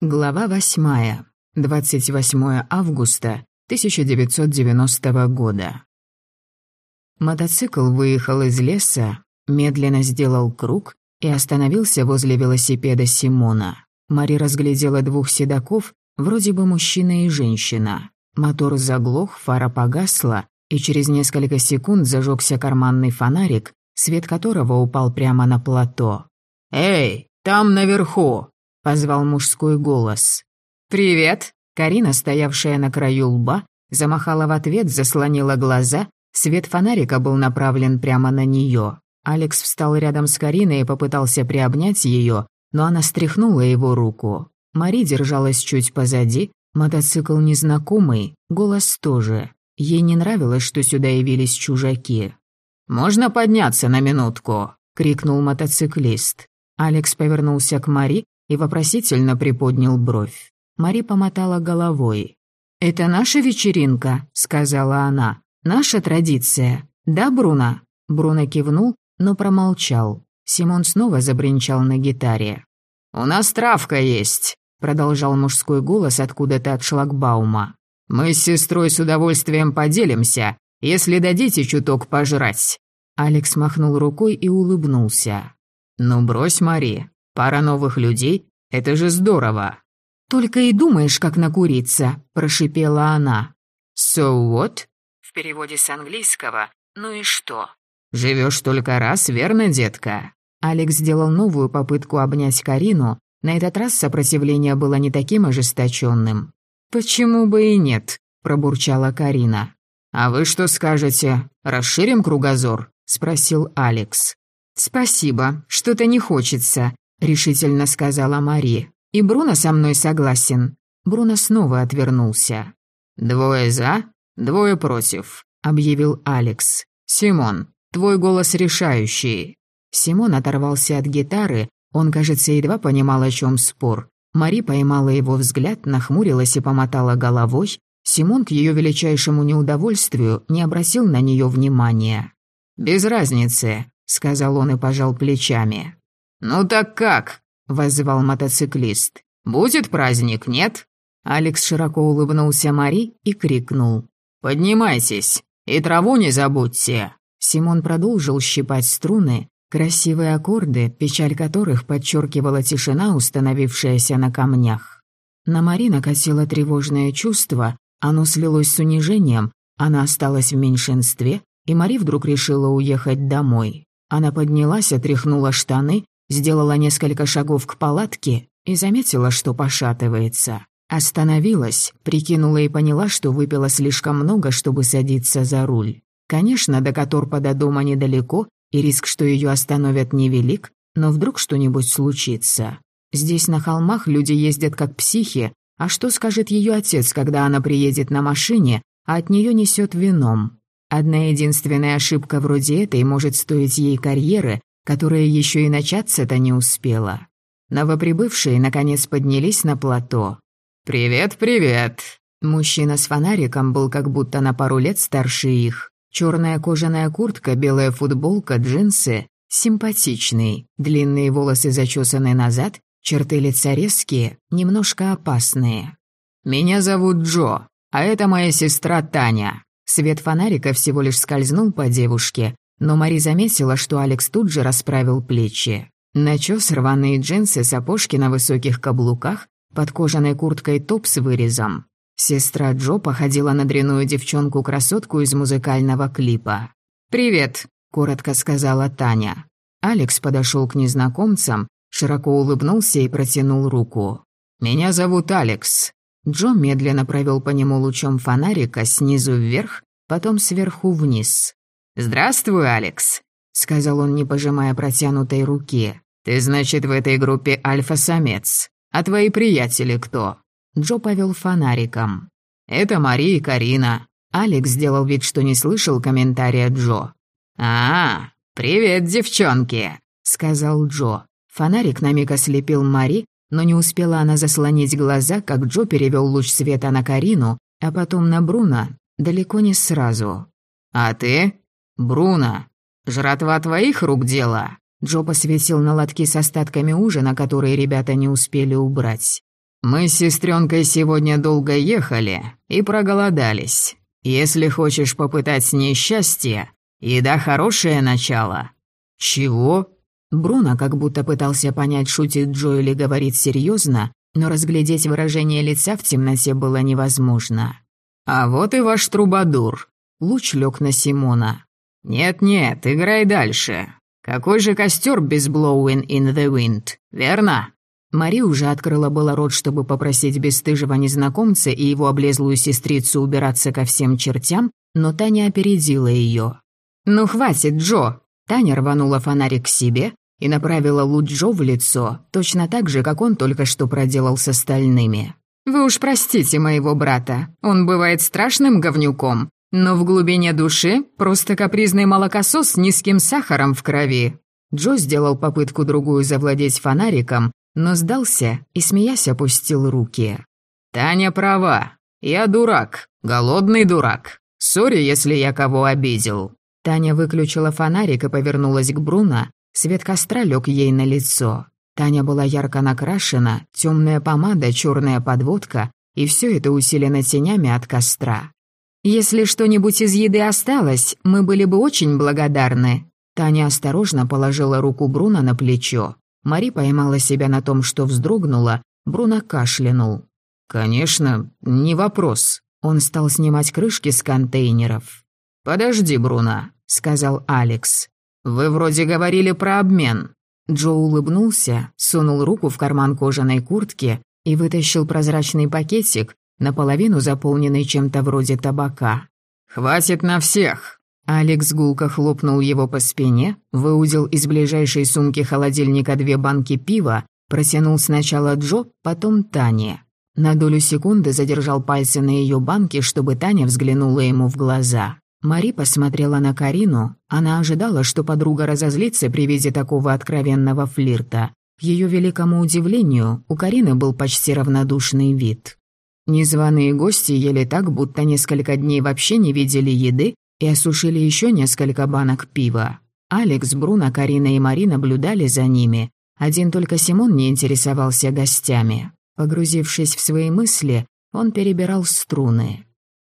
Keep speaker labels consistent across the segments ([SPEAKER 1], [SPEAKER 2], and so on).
[SPEAKER 1] Глава восьмая. 28 августа 1990 года. Мотоцикл выехал из леса, медленно сделал круг и остановился возле велосипеда Симона. Мари разглядела двух седаков, вроде бы мужчина и женщина. Мотор заглох, фара погасла, и через несколько секунд зажегся карманный фонарик, свет которого упал прямо на плато. «Эй, там наверху!» — позвал мужской голос. «Привет!» Карина, стоявшая на краю лба, замахала в ответ, заслонила глаза, свет фонарика был направлен прямо на нее. Алекс встал рядом с Кариной и попытался приобнять ее, но она стряхнула его руку. Мари держалась чуть позади, мотоцикл незнакомый, голос тоже. Ей не нравилось, что сюда явились чужаки. «Можно подняться на минутку?» — крикнул мотоциклист. Алекс повернулся к Мари, и вопросительно приподнял бровь. Мари помотала головой. «Это наша вечеринка», — сказала она. «Наша традиция. Да, Бруно?» Бруно кивнул, но промолчал. Симон снова забринчал на гитаре. «У нас травка есть», — продолжал мужской голос откуда-то от шлагбаума. «Мы с сестрой с удовольствием поделимся, если дадите чуток пожрать». Алекс махнул рукой и улыбнулся. «Ну брось, Мари, Пара новых людей — это же здорово!» «Только и думаешь, как накуриться», — прошипела она. «So what?» В переводе с английского «ну и что?» «Живешь только раз, верно, детка?» Алекс сделал новую попытку обнять Карину, на этот раз сопротивление было не таким ожесточенным. «Почему бы и нет?» – пробурчала Карина. «А вы что скажете? Расширим кругозор?» – спросил Алекс. «Спасибо, что-то не хочется», — решительно сказала Мари. «И Бруно со мной согласен». Бруно снова отвернулся. «Двое за, двое против», — объявил Алекс. «Симон, твой голос решающий». Симон оторвался от гитары, он, кажется, едва понимал, о чем спор. Мари поймала его взгляд, нахмурилась и помотала головой. Симон, к ее величайшему неудовольствию, не обратил на нее внимания. «Без разницы», — сказал он и пожал плечами. «Ну так как?» — воззвал мотоциклист. «Будет праздник, нет?» Алекс широко улыбнулся Мари и крикнул. «Поднимайтесь, и траву не забудьте!» Симон продолжил щипать струны, красивые аккорды, печаль которых подчеркивала тишина, установившаяся на камнях. На Мари накатило тревожное чувство, оно слилось с унижением, она осталась в меньшинстве, и Мари вдруг решила уехать домой. Она поднялась, отряхнула штаны Сделала несколько шагов к палатке и заметила, что пошатывается. Остановилась, прикинула и поняла, что выпила слишком много, чтобы садиться за руль. Конечно, до Которпа до дома недалеко, и риск, что ее остановят, невелик, но вдруг что-нибудь случится. Здесь на холмах люди ездят как психи, а что скажет ее отец, когда она приедет на машине, а от нее несет вином? Одна единственная ошибка вроде этой может стоить ей карьеры, которая еще и начаться-то не успела. Новоприбывшие, наконец, поднялись на плато. «Привет, привет!» Мужчина с фонариком был как будто на пару лет старше их. Черная кожаная куртка, белая футболка, джинсы. Симпатичный. Длинные волосы зачесаны назад, черты лица резкие, немножко опасные. «Меня зовут Джо, а это моя сестра Таня». Свет фонарика всего лишь скользнул по девушке, но Мари заметила, что Алекс тут же расправил плечи. Начес, рваные джинсы, сапожки на высоких каблуках, под кожаной курткой топ с вырезом. Сестра Джо походила на дряную девчонку-красотку из музыкального клипа. «Привет», — коротко сказала Таня. Алекс подошел к незнакомцам, широко улыбнулся и протянул руку. «Меня зовут Алекс». Джо медленно провел по нему лучом фонарика снизу вверх, потом сверху вниз. «Здравствуй, Алекс», — сказал он, не пожимая протянутой руки. «Ты, значит, в этой группе альфа-самец. А твои приятели кто?» Джо повел фонариком. «Это Мари и Карина». Алекс сделал вид, что не слышал комментария Джо. «А, привет, девчонки», — сказал Джо. Фонарик на миг ослепил Мари, но не успела она заслонить глаза, как Джо перевел луч света на Карину, а потом на Бруно, далеко не сразу. «А ты?» «Бруно, жратва твоих рук дело?» Джо посветил на лотки с остатками ужина, которые ребята не успели убрать. Мы с сестренкой сегодня долго ехали и проголодались. Если хочешь попытать с ней счастье, еда хорошее начало». «Чего?» Бруно как будто пытался понять, шутит Джо или говорит серьезно, но разглядеть выражение лица в темноте было невозможно. «А вот и ваш трубадур». Луч лег на Симона. «Нет-нет, играй дальше. Какой же костер без blowing in the wind, верно?» Мари уже открыла было рот, чтобы попросить бесстыжего незнакомца и его облезлую сестрицу убираться ко всем чертям, но Таня опередила ее. «Ну хватит, Джо!» Таня рванула фонарик к себе и направила луч Джо в лицо, точно так же, как он только что проделал с остальными. «Вы уж простите моего брата, он бывает страшным говнюком, но в глубине души просто капризный молокосос с низким сахаром в крови». Джо сделал попытку другую завладеть фонариком, но сдался и, смеясь, опустил руки. «Таня права. Я дурак. Голодный дурак. Сори, если я кого обидел». Таня выключила фонарик и повернулась к Бруно. Свет костра лег ей на лицо. Таня была ярко накрашена, темная помада, черная подводка, и все это усилено тенями от костра. «Если что-нибудь из еды осталось, мы были бы очень благодарны». Таня осторожно положила руку Бруно на плечо. Мари поймала себя на том, что вздрогнула, Бруно кашлянул. «Конечно, не вопрос». Он стал снимать крышки с контейнеров. «Подожди, Бруно», — сказал Алекс. «Вы вроде говорили про обмен». Джо улыбнулся, сунул руку в карман кожаной куртки и вытащил прозрачный пакетик, наполовину заполненный чем-то вроде табака. «Хватит на всех!» Алекс гулко хлопнул его по спине, выудил из ближайшей сумки холодильника две банки пива, протянул сначала Джо, потом Тане. На долю секунды задержал пальцы на ее банке, чтобы Таня взглянула ему в глаза. Мари посмотрела на Карину. Она ожидала, что подруга разозлится при виде такого откровенного флирта. К ее великому удивлению, у Карины был почти равнодушный вид. Незваные гости ели так, будто несколько дней вообще не видели еды и осушили еще несколько банок пива. Алекс, Бруно, Карина и Мари наблюдали за ними. Один только Симон не интересовался гостями. Погрузившись в свои мысли, он перебирал струны.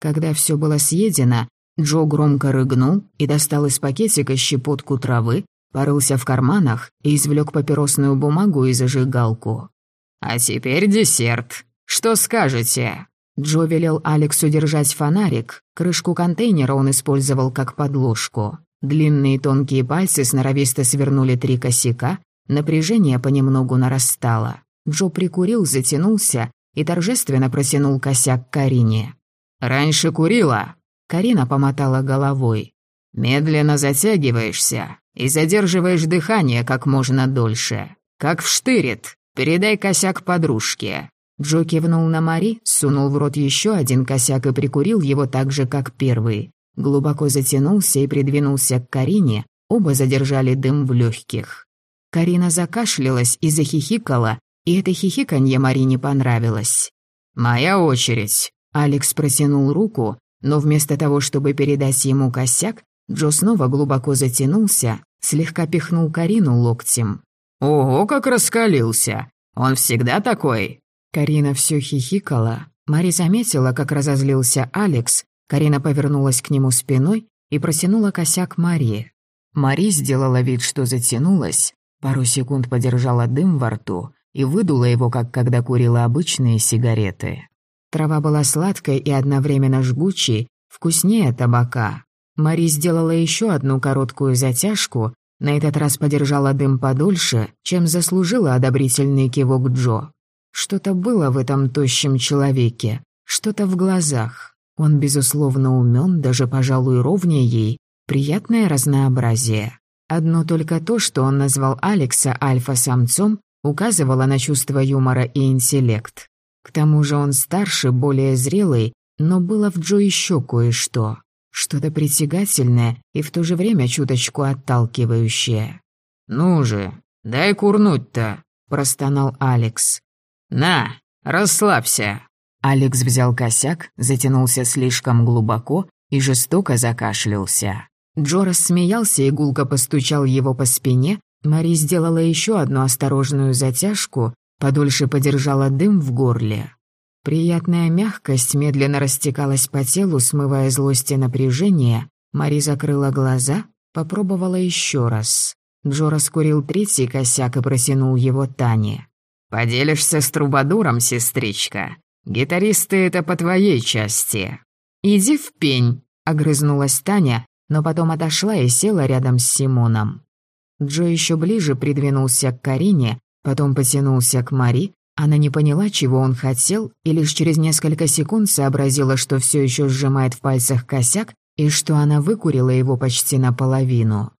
[SPEAKER 1] Когда все было съедено, Джо громко рыгнул и достал из пакетика щепотку травы, порылся в карманах и извлек папиросную бумагу и зажигалку. «А теперь десерт. Что скажете?» Джо велел Алексу держать фонарик, крышку контейнера он использовал как подложку. Длинные тонкие пальцы сноровисто свернули три косяка, напряжение понемногу нарастало. Джо прикурил, затянулся и торжественно протянул косяк Карине. «Раньше курила?» Карина помотала головой. «Медленно затягиваешься и задерживаешь дыхание как можно дольше. Как вштырит. Передай косяк подружке. Джо кивнул на Мари, сунул в рот еще один косяк и прикурил его так же, как первый. Глубоко затянулся и придвинулся к Карине, оба задержали дым в легких. Карина закашлялась и захихикала, и это хихиканье Мари не понравилось. «Моя очередь!» Алекс протянул руку, но вместо того, чтобы передать ему косяк, Джо снова глубоко затянулся, слегка пихнул Карину локтем. «Ого, как раскалился! Он всегда такой!» Карина все хихикала. Мари заметила, как разозлился Алекс. Карина повернулась к нему спиной и протянула косяк Мари. Мари сделала вид, что затянулась, пару секунд подержала дым во рту и выдула его, как когда курила обычные сигареты. Трава была сладкой и одновременно жгучей, вкуснее табака. Мари сделала еще одну короткую затяжку, на этот раз подержала дым подольше, чем заслужила одобрительный кивок Джо. Что-то было в этом тощем человеке, что-то в глазах. Он, безусловно, умен, даже, пожалуй, ровнее ей. Приятное разнообразие. Одно только то, что он назвал Алекса альфа-самцом, указывало на чувство юмора и интеллект. К тому же он старше, более зрелый, но было в Джо еще кое-что. Что-то притягательное и в то же время чуточку отталкивающее. «Ну же, дай курнуть-то», – простонал Алекс. «На, расслабься». Алекс взял косяк, затянулся слишком глубоко и жестоко закашлялся. Джо рассмеялся и гулко постучал его по спине. Мари сделала еще одну осторожную затяжку, подольше подержала дым в горле. Приятная мягкость медленно растекалась по телу, смывая злость и напряжение. Мари закрыла глаза, попробовала еще раз. Джо раскурил третий косяк и протянул его Тане. «Поделишься с трубадуром, сестричка. Гитаристы — это по твоей части». «Иди в пень», — огрызнулась Таня, но потом отошла и села рядом с Симоном. Джо еще ближе придвинулся к Карине, потом потянулся к Мари, она не поняла, чего он хотел, и лишь через несколько секунд сообразила, что все еще сжимает в пальцах косяк и что она выкурила его почти наполовину.